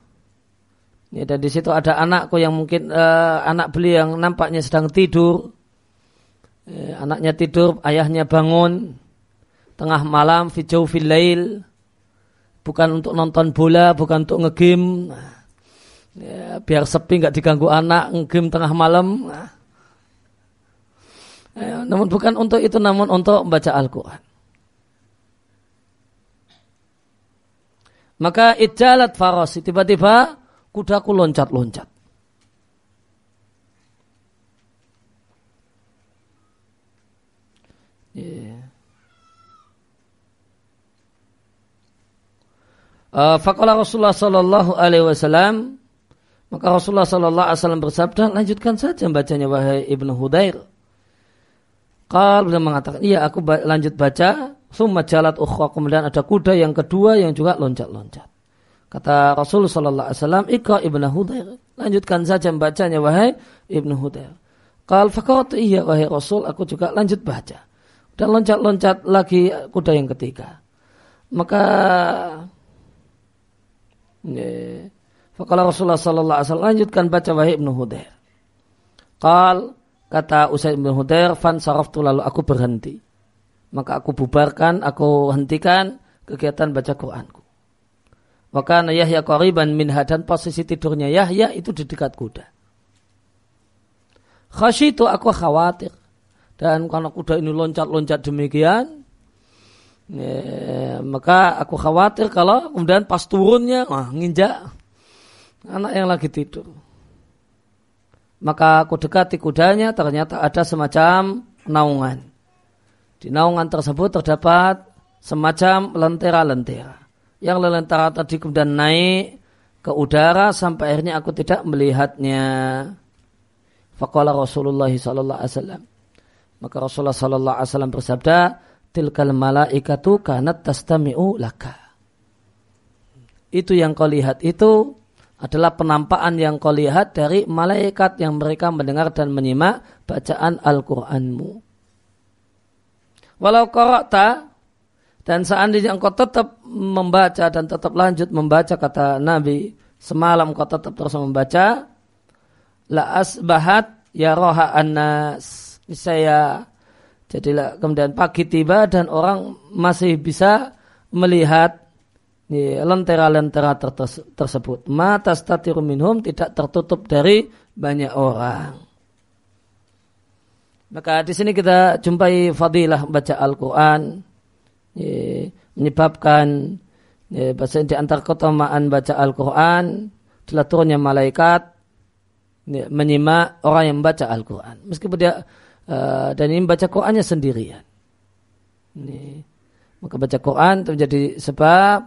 Ya, dan di situ ada anakku yang mungkin uh, anak beli yang nampaknya sedang tidur. Ya, anaknya tidur ayahnya bangun tengah malam fijau filail bukan untuk nonton bola bukan untuk ngegame ya, biar sepi nggak diganggu anak ngegame tengah malam. Ya, namun bukan untuk itu namun untuk membaca Al-Quran. Maka ijalat farosi tiba-tiba kudaku loncat-loncat Uh, Fakallah Rasulullah Sallallahu Alaihi Wasallam maka Rasulullah Sallallahu Alaihi Wasallam bersabda lanjutkan saja bacanya wahai ibnu Hudair. Kal beliau mengatakan iya aku lanjut baca summa jalat ukhra kemudian ada kuda yang kedua yang juga loncat-loncat. Kata Rasulullah Sallallahu Alaihi Wasallam ikra ibnu Hudair lanjutkan saja bacanya wahai ibnu Hudair. Kal fakaratu iya wahai Rasul aku juga lanjut baca dan loncat-loncat lagi kuda yang ketiga. maka Fakala Rasulullah sallallahu alaihi wasallam lanjutkan baca wahai Ibnu Hudair. Qal kata Usaid bin Hudair fan saraftu lalu aku berhenti. Maka aku bubarkan, aku hentikan kegiatan baca Qur'anku. Maka Yahya qariban minha dan posisi tidurnya Yahya itu di dekat kuda. itu aku khawatir. Dan karena kuda ini loncat-loncat demikian, ya, maka aku khawatir kalau kemudian pas turunnya, wah, nginjak anak yang lagi tidur. Maka aku dekati kudanya, ternyata ada semacam naungan. Di naungan tersebut terdapat semacam lentera-lentera. Yang lentera tadi kemudian naik ke udara sampai akhirnya aku tidak melihatnya. Faqala Rasulullah sallallahu alaihi wasallam. Maka Rasulullah sallallahu alaihi wasallam bersabda, "Tilkal malaikatu kanat tastami'u laka." Itu yang kau lihat itu adalah penampakan yang kau lihat dari malaikat yang mereka mendengar dan menyimak bacaan Al-Qur'anmu. Walau korokta dan seandainya engkau tetap membaca dan tetap lanjut membaca kata Nabi semalam engkau tetap terus membaca la asbahat ya roha anas saya jadilah kemudian pagi tiba dan orang masih bisa melihat lentera-lentera tersebut. Mata statiru minhum tidak tertutup dari banyak orang. Maka di sini kita jumpai fadilah baca Al-Quran menyebabkan bahasa di antara keutamaan baca Al-Quran telah turunnya malaikat menyimak orang yang membaca Al-Quran. Meskipun dia Eh, dan ini baca Qurannya sendirian. Ini. Maka baca Quran menjadi sebab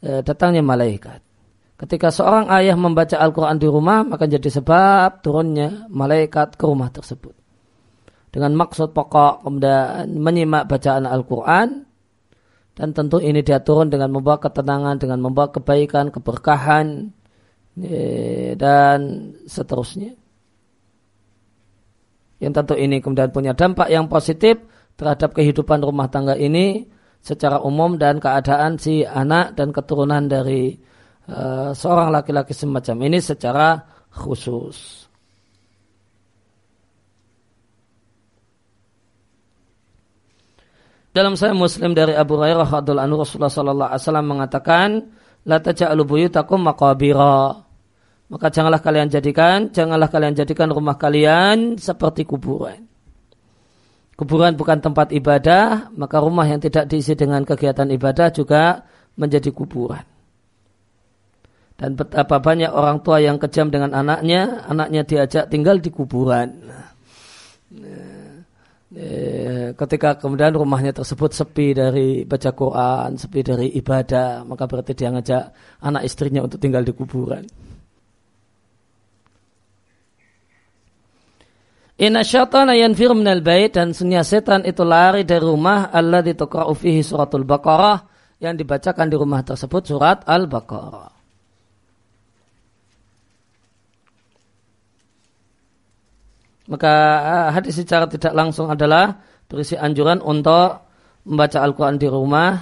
uh, datangnya malaikat. Ketika seorang ayah membaca Al-Quran di rumah, maka jadi sebab turunnya malaikat ke rumah tersebut. Dengan maksud pokok kemudian menyimak bacaan Al-Quran, dan tentu ini dia turun dengan membawa ketenangan, dengan membawa kebaikan, keberkahan, dan seterusnya yang tentu ini kemudian punya dampak yang positif terhadap kehidupan rumah tangga ini secara umum dan keadaan si anak dan keturunan dari uh, seorang laki-laki semacam ini secara khusus. Dalam saya Muslim dari Abu Hurairah radhiallahu anhu Rasulullah sallallahu alaihi wasallam mengatakan la taj'alu buyutakum maqabira maka janganlah kalian jadikan, janganlah kalian jadikan rumah kalian seperti kuburan. Kuburan bukan tempat ibadah, maka rumah yang tidak diisi dengan kegiatan ibadah juga menjadi kuburan. Dan betapa banyak orang tua yang kejam dengan anaknya, anaknya diajak tinggal di kuburan. Eh, ketika kemudian rumahnya tersebut sepi dari baca Quran, sepi dari ibadah, maka berarti dia ngajak anak istrinya untuk tinggal di kuburan. Inna syaitana yanfir minal bait dan sunya setan itu lari dari rumah Allah ditukra'u fihi suratul Baqarah yang dibacakan di rumah tersebut surat Al-Baqarah. Maka ah, hadis secara tidak langsung adalah berisi anjuran untuk membaca Al-Quran di rumah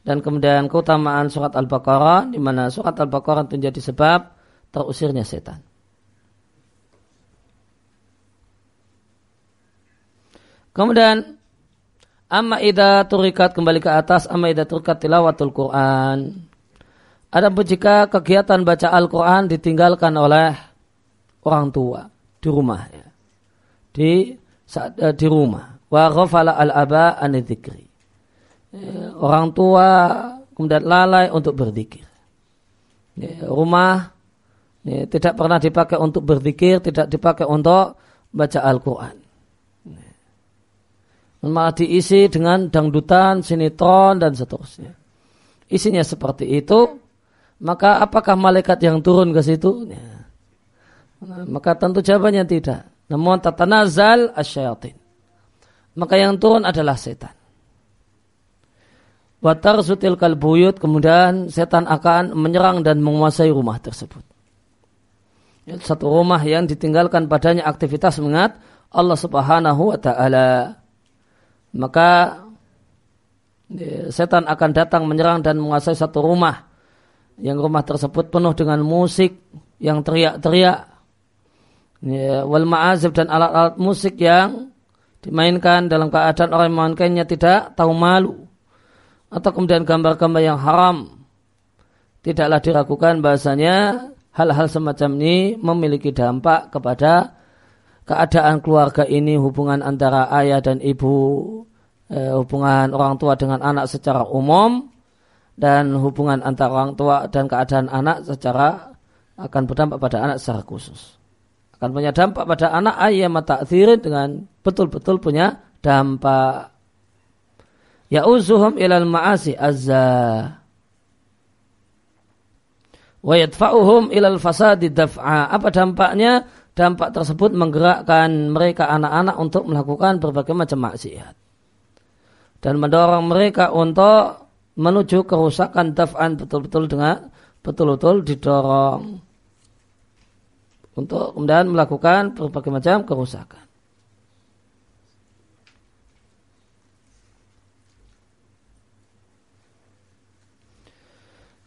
dan kemudian keutamaan surat Al-Baqarah di mana surat Al-Baqarah menjadi sebab terusirnya setan. Kemudian amma idza turikat kembali ke atas amma idza turikat tilawatul Quran. Adapun jika kegiatan baca Al-Quran ditinggalkan oleh orang tua di rumah ya. Di saat, uh, di rumah. Wa ghafala al-aba an. Ya, orang tua kemudian lalai untuk berzikir. Ya, rumah ya, tidak pernah dipakai untuk berzikir, tidak dipakai untuk baca Al-Quran malah diisi dengan dangdutan, sinetron dan seterusnya. Isinya seperti itu, maka apakah malaikat yang turun ke situ? Ya. Maka tentu jawabannya tidak. Namun tatanazal asyayatin. Maka yang turun adalah setan. Watar sutil kalbuyut kemudian setan akan menyerang dan menguasai rumah tersebut. Satu rumah yang ditinggalkan padanya aktivitas mengat Allah subhanahu wa ta'ala maka ya, setan akan datang menyerang dan menguasai satu rumah. Yang rumah tersebut penuh dengan musik yang teriak-teriak. Ya, wal ma'azib dan alat-alat musik yang dimainkan dalam keadaan orang yang memainkannya tidak tahu malu. Atau kemudian gambar-gambar yang haram. Tidaklah diragukan bahasanya hal-hal semacam ini memiliki dampak kepada keadaan keluarga ini hubungan antara ayah dan ibu eh, hubungan orang tua dengan anak secara umum dan hubungan antara orang tua dan keadaan anak secara akan berdampak pada anak secara khusus. Akan punya dampak pada anak ayah mata dengan betul-betul punya dampak. Ya uzuhum ilal ma'asi azza. Wa yadfa'uhum ilal fasadi daf'a. Apa dampaknya dampak tersebut menggerakkan mereka anak-anak untuk melakukan berbagai macam maksiat dan mendorong mereka untuk menuju kerusakan daf'an betul-betul dengan betul-betul didorong untuk kemudian melakukan berbagai macam kerusakan.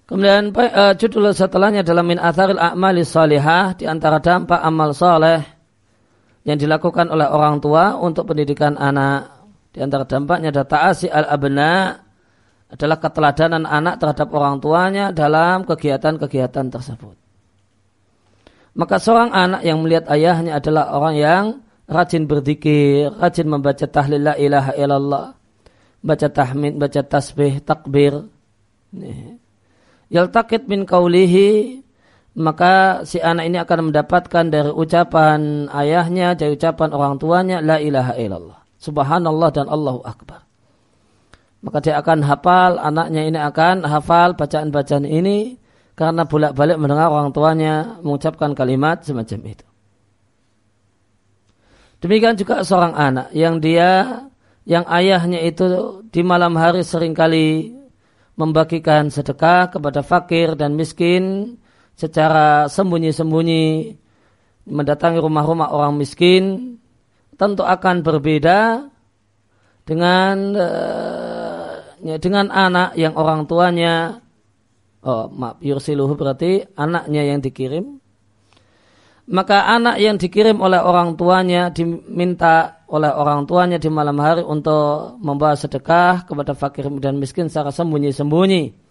Kemudian uh, judul setelahnya adalah min atharil a'mali salihah di antara dampak amal soleh yang dilakukan oleh orang tua untuk pendidikan anak. Di antara dampaknya ada ta'asi al-abna adalah keteladanan anak terhadap orang tuanya dalam kegiatan-kegiatan tersebut. Maka seorang anak yang melihat ayahnya adalah orang yang rajin berzikir, rajin membaca tahlil la ilaha illallah, baca tahmid, baca tasbih, takbir. Nih yaltakit min kaulihi maka si anak ini akan mendapatkan dari ucapan ayahnya, dari ucapan orang tuanya, la ilaha illallah. Subhanallah dan Allahu Akbar. Maka dia akan hafal, anaknya ini akan hafal bacaan-bacaan ini karena bolak-balik mendengar orang tuanya mengucapkan kalimat semacam itu. Demikian juga seorang anak yang dia, yang ayahnya itu di malam hari sering kali membagikan sedekah kepada fakir dan miskin secara sembunyi-sembunyi mendatangi rumah-rumah orang miskin tentu akan berbeda dengan uh, dengan anak yang orang tuanya. Oh maaf yursiluhu berarti anaknya yang dikirim maka anak yang dikirim oleh orang tuanya diminta oleh orang tuanya di malam hari untuk membawa sedekah kepada fakir dan miskin secara sembunyi-sembunyi.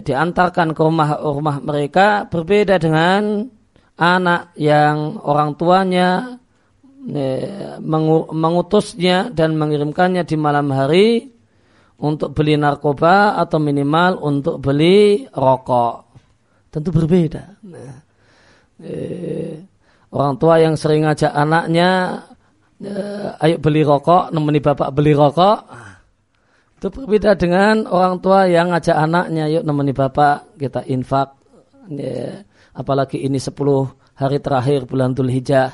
Diantarkan ke rumah-rumah mereka berbeda dengan anak yang orang tuanya mengutusnya dan mengirimkannya di malam hari untuk beli narkoba atau minimal untuk beli rokok. Tentu berbeda. Nah, orang tua yang sering ngajak anaknya eh, ayo beli rokok nemeni bapak beli rokok. Itu berbeda dengan orang tua yang ngajak anaknya yuk nemeni bapak kita infak ya, apalagi ini 10 hari terakhir bulan Dhul Hijjah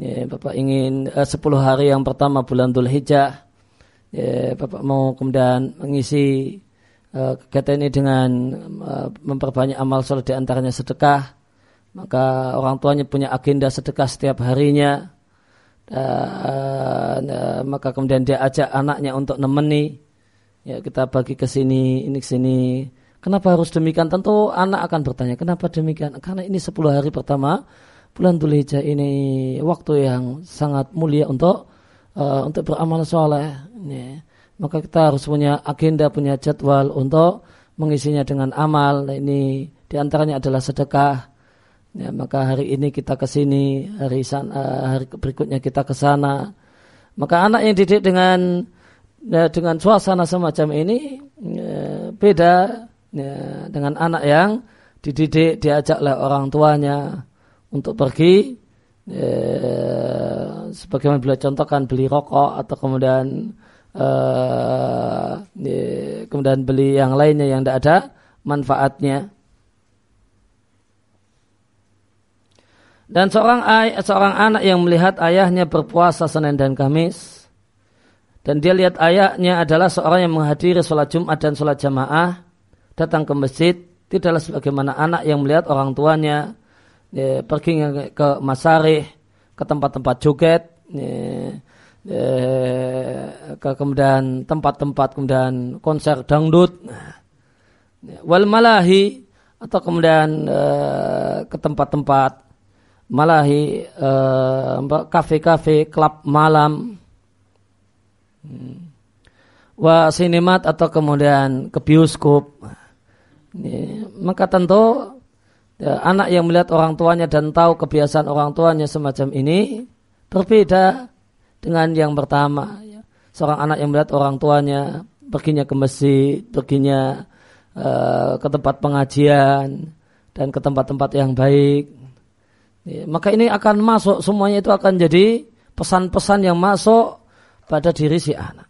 bapak ingin eh, 10 hari yang pertama bulan Dhul Hijjah bapak mau kemudian mengisi kegiatan ini dengan memperbanyak amal soleh di antaranya sedekah maka orang tuanya punya agenda sedekah setiap harinya. Dan uh, maka kemudian dia ajak anaknya untuk nemeni. Ya kita bagi ke sini ini ke sini. Kenapa harus demikian? Tentu anak akan bertanya kenapa demikian? Karena ini 10 hari pertama bulan Dzulhijjah ini waktu yang sangat mulia untuk uh, untuk beramal soleh. Ya. maka kita harus punya agenda punya jadwal untuk mengisinya dengan amal. Nah, ini di antaranya adalah sedekah Ya, maka hari ini kita ke sini, hari sana, eh, hari berikutnya kita ke sana. Maka anak yang didik dengan ya, dengan suasana semacam ini ya, beda ya, dengan anak yang dididik diajak oleh orang tuanya untuk pergi ya, sebagaimana bila contohkan beli rokok atau kemudian uh, kemudian beli yang lainnya yang tidak ada manfaatnya. Dan seorang ay seorang anak yang melihat ayahnya berpuasa Senin dan Kamis dan dia lihat ayahnya adalah seorang yang menghadiri sholat Jumat dan sholat jamaah datang ke masjid tidaklah sebagaimana anak yang melihat orang tuanya ya, pergi ke masarih ke tempat-tempat joget ya, eh, ke kemudian tempat-tempat kemudian konser dangdut wal malahi atau kemudian eh, ke tempat-tempat malahi eh, kafe-kafe klub malam hmm. wa sinemat atau kemudian ke bioskop maka tentu ya, anak yang melihat orang tuanya dan tahu kebiasaan orang tuanya semacam ini berbeda dengan yang pertama. Ya. Seorang anak yang melihat orang tuanya perginya ke masjid, perginya uh, ke tempat pengajian dan ke tempat-tempat yang baik. Ya, maka ini akan masuk semuanya itu akan jadi pesan-pesan yang masuk pada diri si anak.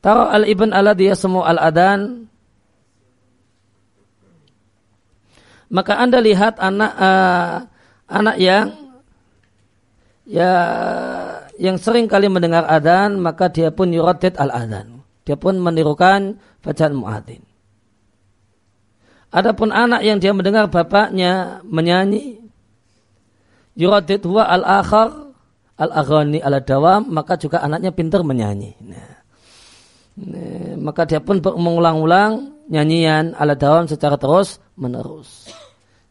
Taro al ibn ala dia semua al adan maka anda lihat anak uh, anak yang ya yang sering kali mendengar adan maka dia pun yuradid al adan dia pun menirukan bacaan muadzin Adapun anak yang dia mendengar bapaknya menyanyi yuradid huwa al akhar al aghani al dawam maka juga anaknya pintar menyanyi. Nah, nah, maka dia pun mengulang-ulang nyanyian ala dawam secara terus menerus.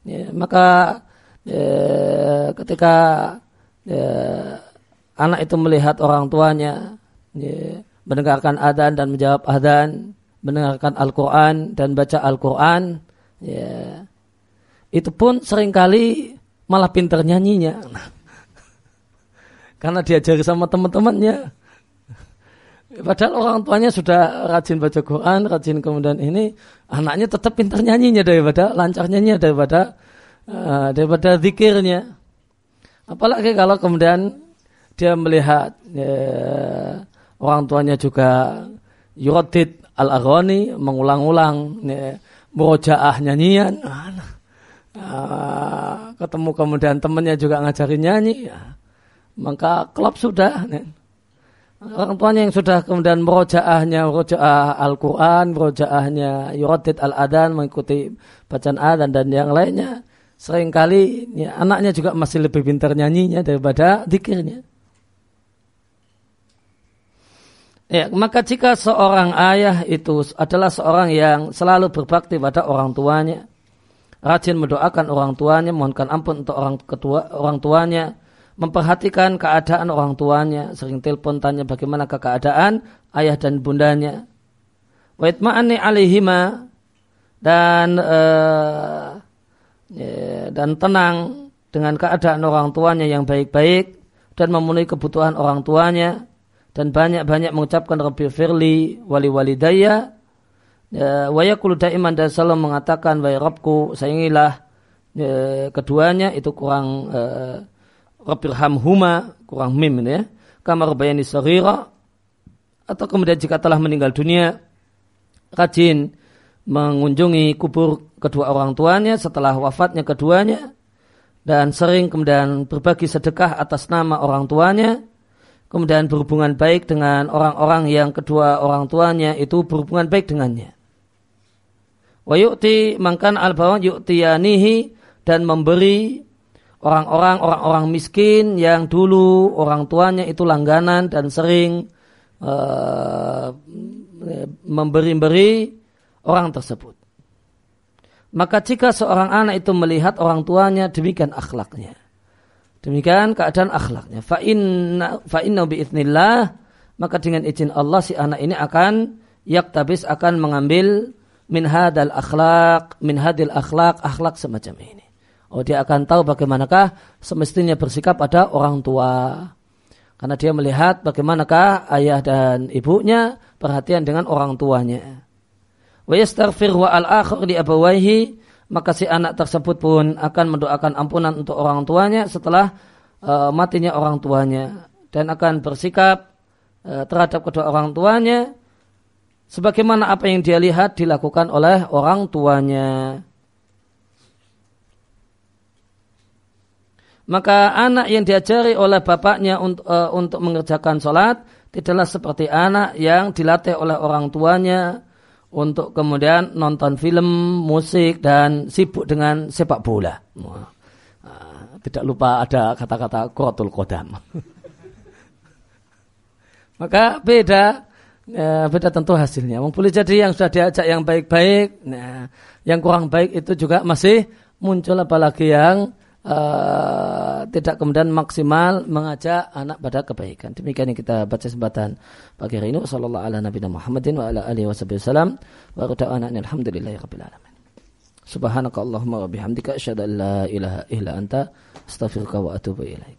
Ya, maka ya, ketika ya, anak itu melihat orang tuanya ya, mendengarkan adan dan menjawab adan, mendengarkan Al-Quran dan baca Al-Quran, ya, itu pun sering kali malah pinter nyanyinya. Karena diajari sama teman-temannya. Padahal orang tuanya sudah rajin baca Quran, rajin kemudian ini anaknya tetap pintar nyanyinya daripada lancar nyanyinya daripada uh, daripada zikirnya. Apalagi kalau kemudian dia melihat ya, orang tuanya juga yuradid al-aghani mengulang-ulang ya, murojaah nyanyian. Uh, ketemu kemudian temannya juga ngajarin nyanyi, ya, maka klub sudah. Ya orang tuanya yang sudah kemudian merojaahnya merojaah Al-Quran, merojaahnya yuradid al-adan, mengikuti bacaan adan dan yang lainnya, sering kali ya, anaknya juga masih lebih pintar nyanyinya daripada dikirnya. Ya, maka jika seorang ayah itu adalah seorang yang selalu berbakti pada orang tuanya, rajin mendoakan orang tuanya, mohonkan ampun untuk orang ketua orang tuanya, memperhatikan keadaan orang tuanya, sering telepon tanya bagaimana keadaan ayah dan bundanya. Wa itma'ani alaihima dan uh, ya, dan tenang dengan keadaan orang tuanya yang baik-baik dan memenuhi kebutuhan orang tuanya dan banyak-banyak mengucapkan Rabbi firli wali walidaya ya, wa yakulu daiman dan selalu mengatakan wa Rabbku sayangilah ya, keduanya. Itu kurang uh, huma kurang mim ya. Kamar bayani saghira. Atau kemudian jika telah meninggal dunia rajin mengunjungi kubur kedua orang tuanya setelah wafatnya keduanya dan sering kemudian berbagi sedekah atas nama orang tuanya kemudian berhubungan baik dengan orang-orang yang kedua orang tuanya itu berhubungan baik dengannya wa yu'ti mangkan al yu'tiyanihi dan memberi orang-orang orang-orang miskin yang dulu orang tuanya itu langganan dan sering uh, memberi-beri orang tersebut. Maka jika seorang anak itu melihat orang tuanya demikian akhlaknya. Demikian keadaan akhlaknya. Fa inna fa inna biiznillah maka dengan izin Allah si anak ini akan yaktabis akan mengambil min hadal akhlak min hadil akhlak akhlak semacam ini. Oh dia akan tahu bagaimanakah semestinya bersikap pada orang tua. Karena dia melihat bagaimanakah ayah dan ibunya perhatian dengan orang tuanya. Wa yastaghfir wa al-akhir di abawaihi maka si anak tersebut pun akan mendoakan ampunan untuk orang tuanya setelah uh, matinya orang tuanya dan akan bersikap uh, terhadap kedua orang tuanya sebagaimana apa yang dia lihat dilakukan oleh orang tuanya. maka anak yang diajari oleh bapaknya untuk, uh, untuk mengerjakan sholat tidaklah seperti anak yang dilatih oleh orang tuanya untuk kemudian nonton film, musik dan sibuk dengan sepak bola. Uh, tidak lupa ada kata-kata kotul kodam. maka beda ya, beda tentu hasilnya. Boleh jadi yang sudah diajak yang baik-baik, nah yang kurang baik itu juga masih muncul apalagi yang uh, tidak kemudian maksimal mengajak anak pada kebaikan. Demikian yang kita baca sebatan pagi hari ini. Wassalamualaikum ala nabi Muhammadin wa ala alihi wasallam. Wa alhamdulillahi rabbil alamin. Subhanakallahumma wa bihamdika asyhadu an la ilaha illa anta astaghfiruka wa atubu ilaik.